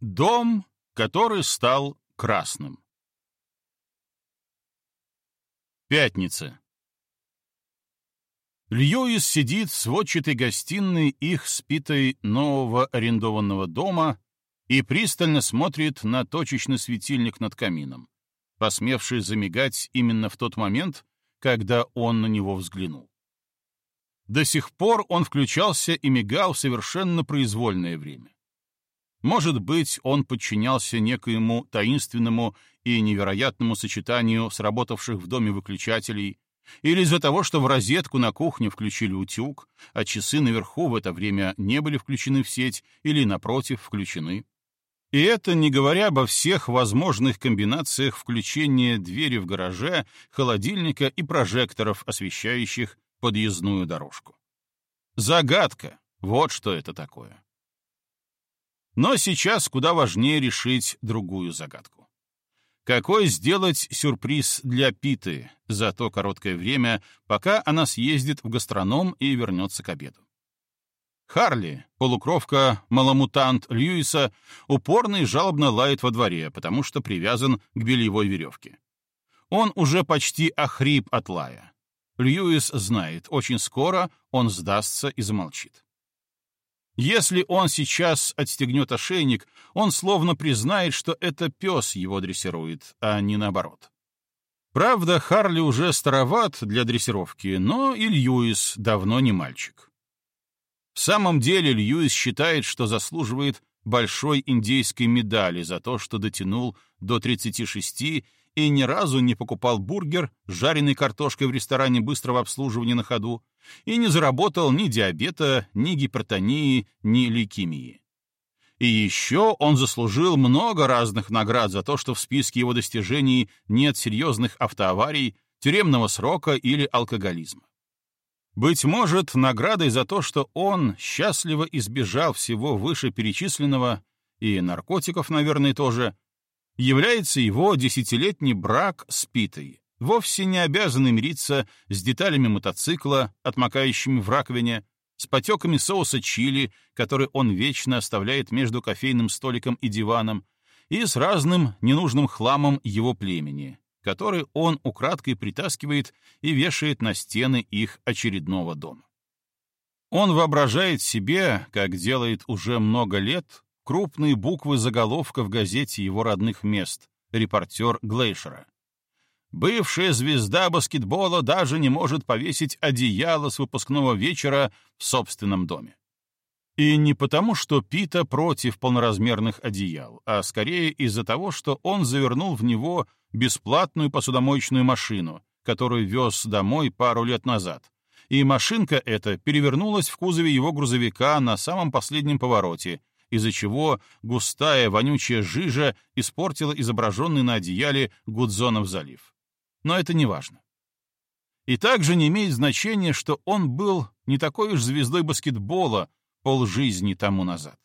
Дом, который стал красным. Пятница. Льюис сидит в сводчатой гостиной их спитой нового арендованного дома и пристально смотрит на точечный светильник над камином, посмевший замигать именно в тот момент, когда он на него взглянул. До сих пор он включался и мигал в совершенно произвольное время. Может быть, он подчинялся некоему таинственному и невероятному сочетанию сработавших в доме выключателей, или из-за того, что в розетку на кухне включили утюг, а часы наверху в это время не были включены в сеть или, напротив, включены. И это не говоря обо всех возможных комбинациях включения двери в гараже, холодильника и прожекторов, освещающих подъездную дорожку. Загадка — вот что это такое. Но сейчас куда важнее решить другую загадку. Какой сделать сюрприз для Питы за то короткое время, пока она съездит в гастроном и вернется к обеду? Харли, полукровка маламутант Льюиса, упорно и жалобно лает во дворе, потому что привязан к бельевой веревке. Он уже почти охрип от лая. Льюис знает, очень скоро он сдастся и замолчит. Если он сейчас отстегнет ошейник, он словно признает, что это пес его дрессирует, а не наоборот. Правда, Харли уже староват для дрессировки, но и Льюис давно не мальчик. В самом деле Льюис считает, что заслуживает большой индейской медали за то, что дотянул до 36 и ни разу не покупал бургер с жареной картошкой в ресторане быстрого обслуживания на ходу и не заработал ни диабета, ни гипертонии, ни лейкемии. И еще он заслужил много разных наград за то, что в списке его достижений нет серьезных автоаварий, тюремного срока или алкоголизма. Быть может, наградой за то, что он счастливо избежал всего вышеперечисленного, и наркотиков, наверное, тоже, является его десятилетний брак с Питой, вовсе не обязанный мириться с деталями мотоцикла, отмокающими в раковине, с потеками соуса чили, который он вечно оставляет между кофейным столиком и диваном, и с разным ненужным хламом его племени, который он украдкой притаскивает и вешает на стены их очередного дома. Он воображает себе, как делает уже много лет, крупные буквы заголовка в газете его родных мест, репортер Глейшера. Бывшая звезда баскетбола даже не может повесить одеяло с выпускного вечера в собственном доме. И не потому, что Пита против полноразмерных одеял, а скорее из-за того, что он завернул в него бесплатную посудомоечную машину, которую вез домой пару лет назад. И машинка эта перевернулась в кузове его грузовика на самом последнем повороте, из-за чего густая вонючая жижа испортила изображенный на одеяле Гудзонов залив. Но это не важно. И также не имеет значения, что он был не такой уж звездой баскетбола полжизни тому назад.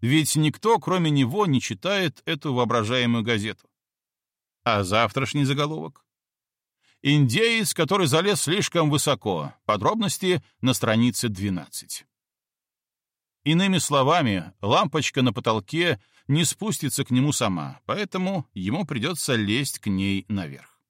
Ведь никто, кроме него, не читает эту воображаемую газету. А завтрашний заголовок? Индеец, который залез слишком высоко. Подробности на странице 12. Иными словами, лампочка на потолке не спустится к нему сама, поэтому ему придется лезть к ней наверх.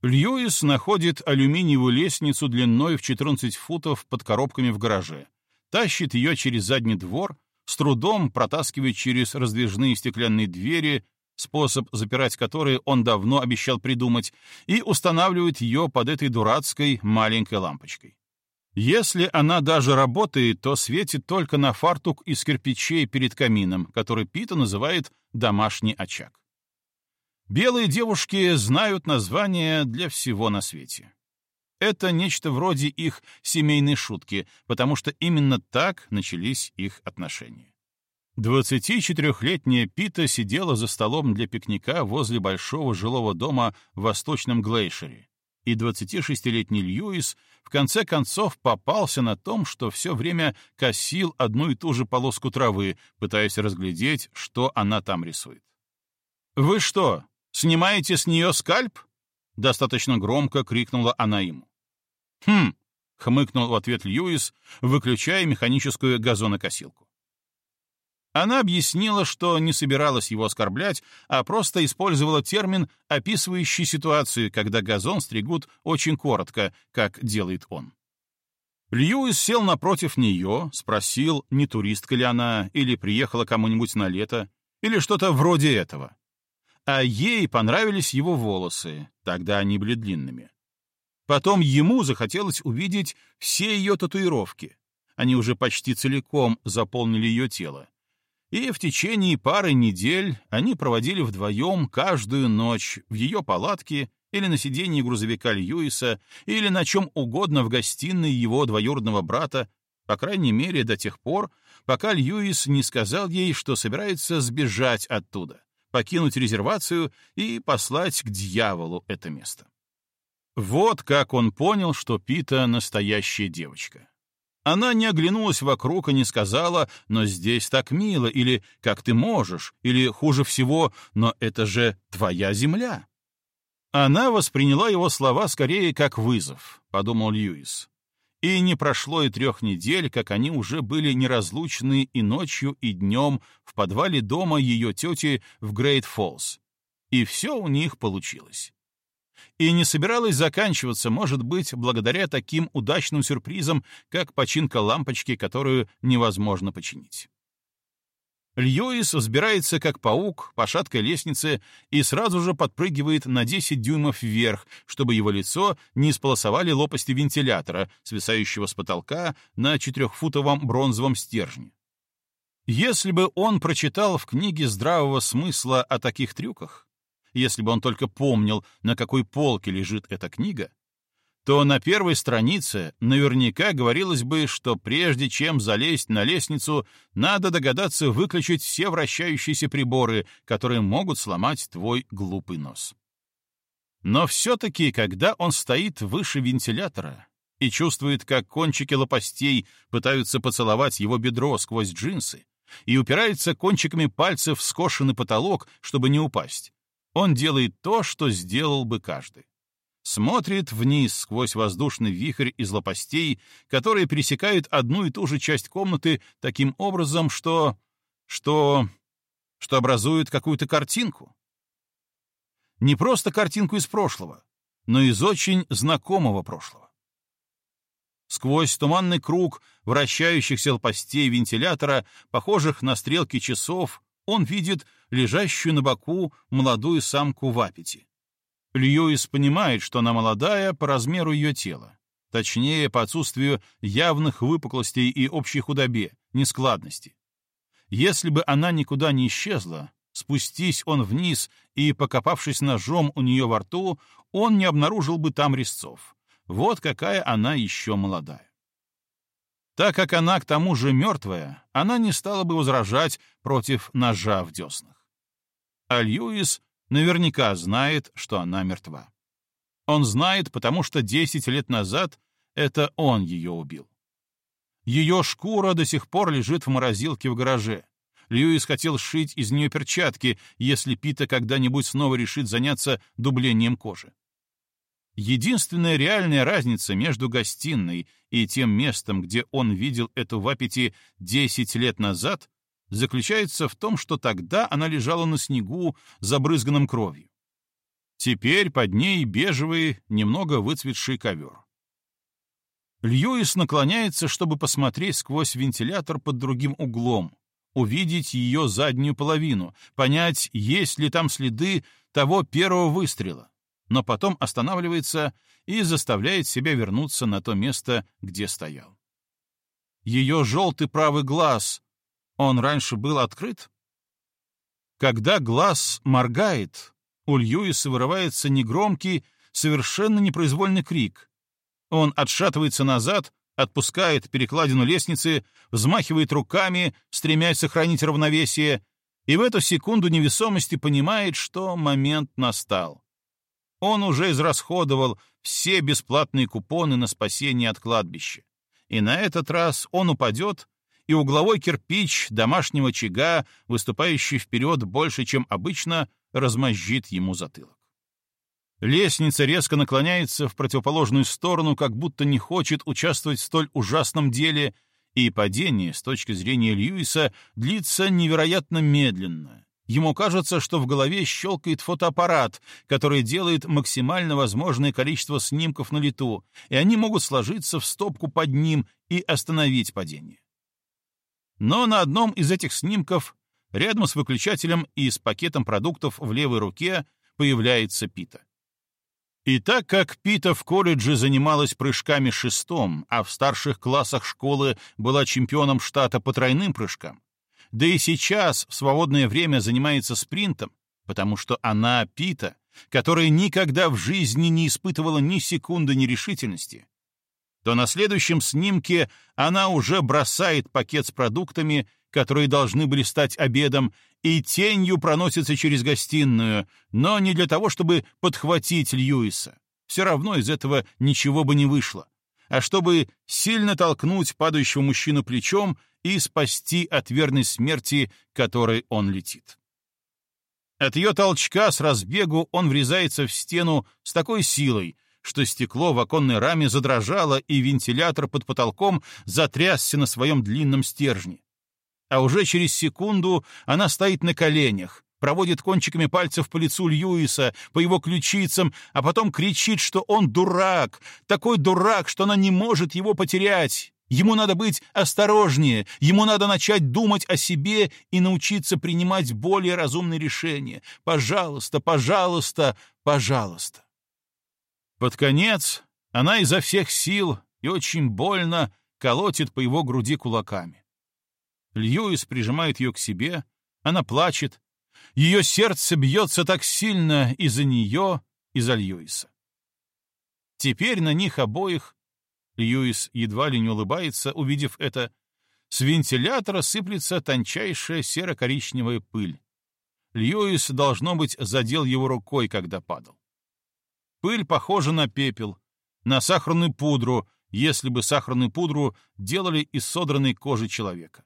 Льюис находит алюминиевую лестницу длиной в 14 футов под коробками в гараже, тащит ее через задний двор, с трудом протаскивает через раздвижные стеклянные двери, способ запирать которые он давно обещал придумать, и устанавливает ее под этой дурацкой маленькой лампочкой. Если она даже работает, то светит только на фартук из кирпичей перед камином, который Пита называет «домашний очаг». Белые девушки знают название для всего на свете. Это нечто вроде их семейной шутки, потому что именно так начались их отношения. 24-летняя Пита сидела за столом для пикника возле большого жилого дома в Восточном Глейшере, и 26-летний Льюис в конце концов попался на том, что все время косил одну и ту же полоску травы, пытаясь разглядеть, что она там рисует. «Вы что, снимаете с нее скальп?» — достаточно громко крикнула она ему. «Хм», — хмыкнул в ответ Льюис, выключая механическую газонокосилку. Она объяснила, что не собиралась его оскорблять, а просто использовала термин, описывающий ситуацию, когда газон стригут очень коротко, как делает он. Льюис сел напротив нее, спросил, не туристка ли она, или приехала кому-нибудь на лето, или что-то вроде этого. А ей понравились его волосы, тогда они были длинными. Потом ему захотелось увидеть все ее татуировки. Они уже почти целиком заполнили ее тело и в течение пары недель они проводили вдвоем каждую ночь в ее палатке или на сиденье грузовика Льюиса, или на чем угодно в гостиной его двоюродного брата, по крайней мере до тех пор, пока Льюис не сказал ей, что собирается сбежать оттуда, покинуть резервацию и послать к дьяволу это место. Вот как он понял, что Пита — настоящая девочка. Она не оглянулась вокруг и не сказала «но здесь так мило» или «как ты можешь» или «хуже всего, но это же твоя земля». Она восприняла его слова скорее как вызов, подумал Льюис. И не прошло и трех недель, как они уже были неразлучны и ночью, и днем в подвале дома ее тети в Грейт-Фоллс. И все у них получилось и не собиралась заканчиваться, может быть, благодаря таким удачным сюрпризам, как починка лампочки, которую невозможно починить. Льюис взбирается как паук по шаткой лестнице и сразу же подпрыгивает на 10 дюймов вверх, чтобы его лицо не сполосовали лопасти вентилятора, свисающего с потолка на четырехфутовом бронзовом стержне. Если бы он прочитал в книге здравого смысла о таких трюках, если бы он только помнил, на какой полке лежит эта книга, то на первой странице наверняка говорилось бы, что прежде чем залезть на лестницу, надо догадаться выключить все вращающиеся приборы, которые могут сломать твой глупый нос. Но все-таки, когда он стоит выше вентилятора и чувствует, как кончики лопастей пытаются поцеловать его бедро сквозь джинсы, и упирается кончиками пальцев в скошенный потолок, чтобы не упасть, он делает то, что сделал бы каждый. Смотрит вниз сквозь воздушный вихрь из лопастей, которые пересекают одну и ту же часть комнаты таким образом, что... что... что образует какую-то картинку. Не просто картинку из прошлого, но из очень знакомого прошлого. Сквозь туманный круг вращающихся лопастей вентилятора, похожих на стрелки часов, он видит лежащую на боку молодую самку в. Льюис понимает, что она молодая по размеру ее тела, точнее, по отсутствию явных выпуклостей и общей худобе, нескладности. Если бы она никуда не исчезла, спустись он вниз и, покопавшись ножом у нее во рту, он не обнаружил бы там резцов. Вот какая она еще молодая. Так как она к тому же мертвая, она не стала бы возражать против ножа в деснах. А Льюис наверняка знает, что она мертва. Он знает, потому что 10 лет назад это он ее убил. Ее шкура до сих пор лежит в морозилке в гараже. Льюис хотел сшить из нее перчатки, если Пита когда-нибудь снова решит заняться дублением кожи. Единственная реальная разница между гостиной и тем местом, где он видел эту в аппете 10 лет назад, заключается в том, что тогда она лежала на снегу, забрызганном кровью. Теперь под ней бежевый, немного выцветший ковер. Льюис наклоняется, чтобы посмотреть сквозь вентилятор под другим углом, увидеть ее заднюю половину, понять, есть ли там следы того первого выстрела но потом останавливается и заставляет себя вернуться на то место, где стоял. Ее желтый правый глаз, он раньше был открыт? Когда глаз моргает, у Льюиса вырывается негромкий, совершенно непроизвольный крик. Он отшатывается назад, отпускает перекладину лестницы, взмахивает руками, стремясь сохранить равновесие, и в эту секунду невесомости понимает, что момент настал. Он уже израсходовал все бесплатные купоны на спасение от кладбища. И на этот раз он упадет, и угловой кирпич домашнего очага, выступающий вперед больше, чем обычно, размозжит ему затылок. Лестница резко наклоняется в противоположную сторону, как будто не хочет участвовать в столь ужасном деле, И падение, с точки зрения Льюиса, длится невероятно медленно. Ему кажется, что в голове щелкает фотоаппарат, который делает максимально возможное количество снимков на лету, и они могут сложиться в стопку под ним и остановить падение. Но на одном из этих снимков, рядом с выключателем и с пакетом продуктов в левой руке, появляется Пита. И так как Пита в колледже занималась прыжками шестом, а в старших классах школы была чемпионом штата по тройным прыжкам, да и сейчас в свободное время занимается спринтом, потому что она Пита, которая никогда в жизни не испытывала ни секунды нерешительности, то на следующем снимке она уже бросает пакет с продуктами, которые должны были стать обедом, и тенью проносится через гостиную, но не для того, чтобы подхватить Льюиса. Все равно из этого ничего бы не вышло, а чтобы сильно толкнуть падающего мужчину плечом и спасти от верной смерти, которой он летит. От ее толчка с разбегу он врезается в стену с такой силой, что стекло в оконной раме задрожало, и вентилятор под потолком затрясся на своем длинном стержне а уже через секунду она стоит на коленях, проводит кончиками пальцев по лицу Льюиса, по его ключицам, а потом кричит, что он дурак, такой дурак, что она не может его потерять. Ему надо быть осторожнее, ему надо начать думать о себе и научиться принимать более разумные решения. Пожалуйста, пожалуйста, пожалуйста. Под конец она изо всех сил и очень больно колотит по его груди кулаками. Льюис прижимает ее к себе, она плачет. Ее сердце бьется так сильно из-за нее, из-за Льюиса. Теперь на них обоих, Льюис едва ли не улыбается, увидев это, с вентилятора сыплется тончайшая серо-коричневая пыль. Льюис, должно быть, задел его рукой, когда падал. Пыль похожа на пепел, на сахарную пудру, если бы сахарную пудру делали из содранной кожи человека.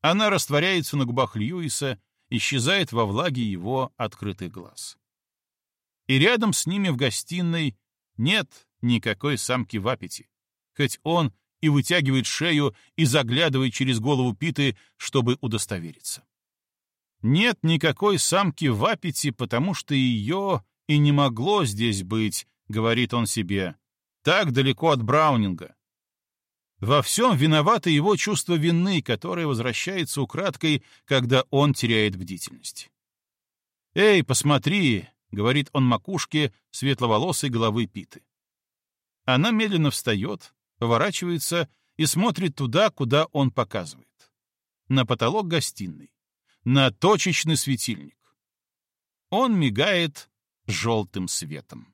Она растворяется на губах Льюиса, исчезает во влаге его открытых глаз. И рядом с ними в гостиной нет никакой самки в аппете, хоть он и вытягивает шею и заглядывает через голову Питы, чтобы удостовериться. Нет никакой самки в аппете, потому что ее и не могло здесь быть, говорит он себе, так далеко от Браунинга, во всем виновато его чувство вины, которое возвращается украдкой, когда он теряет бдительность. «Эй, посмотри!» — говорит он макушке светловолосой головы Питы. Она медленно встает, поворачивается и смотрит туда, куда он показывает. На потолок гостиной, на точечный светильник. Он мигает желтым светом.